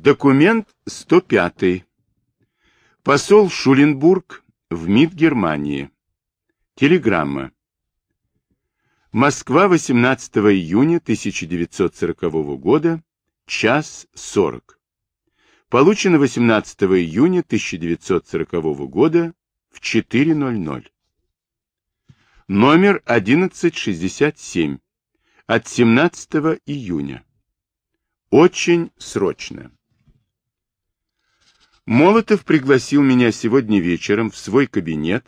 Документ 105. Посол Шуленбург в МИД Германии. Телеграмма. Москва, 18 июня 1940 года, час 40. Получено 18 июня 1940 года в 4.00. Номер 1167 от 17 июня. Очень срочно. Молотов пригласил меня сегодня вечером в свой кабинет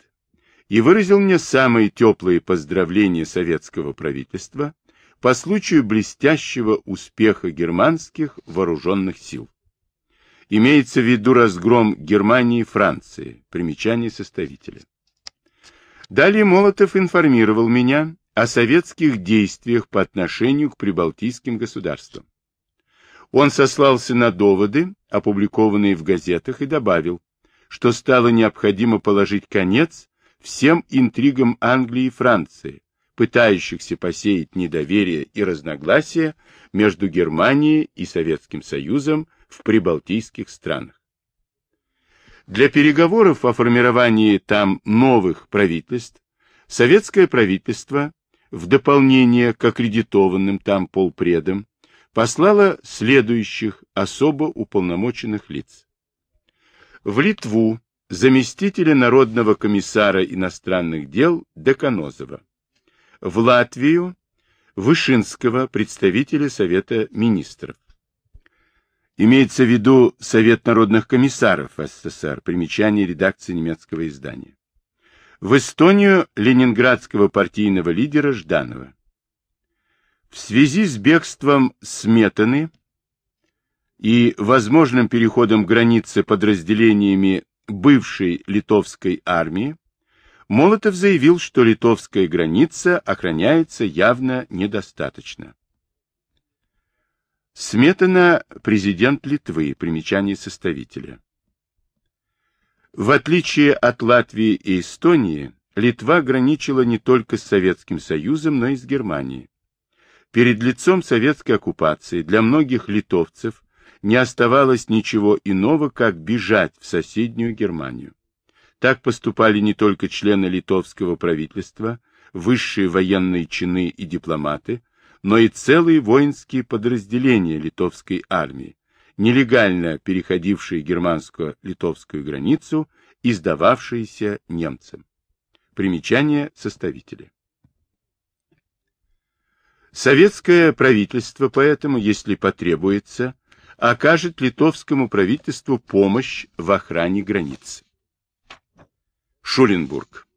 и выразил мне самые теплые поздравления советского правительства по случаю блестящего успеха германских вооруженных сил. Имеется в виду разгром Германии и Франции, примечание составителя. Далее Молотов информировал меня о советских действиях по отношению к прибалтийским государствам. Он сослался на доводы, опубликованные в газетах, и добавил, что стало необходимо положить конец всем интригам Англии и Франции, пытающихся посеять недоверие и разногласия между Германией и Советским Союзом в прибалтийских странах. Для переговоров о формировании там новых правительств советское правительство, в дополнение к аккредитованным там полпредам, послала следующих особо уполномоченных лиц. В Литву заместителя Народного комиссара иностранных дел Деканозова. В Латвию Вышинского представителя Совета министров. Имеется в виду Совет народных комиссаров СССР, примечание редакции немецкого издания. В Эстонию ленинградского партийного лидера Жданова. В связи с бегством Сметаны и возможным переходом границы подразделениями бывшей литовской армии, Молотов заявил, что литовская граница охраняется явно недостаточно. Сметана – президент Литвы, примечание составителя. В отличие от Латвии и Эстонии, Литва граничила не только с Советским Союзом, но и с Германией. Перед лицом советской оккупации для многих литовцев не оставалось ничего иного, как бежать в соседнюю Германию. Так поступали не только члены литовского правительства, высшие военные чины и дипломаты, но и целые воинские подразделения литовской армии, нелегально переходившие германско-литовскую границу и сдававшиеся немцам. Примечание составителя. Советское правительство поэтому, если потребуется, окажет литовскому правительству помощь в охране границ. Шуленбург.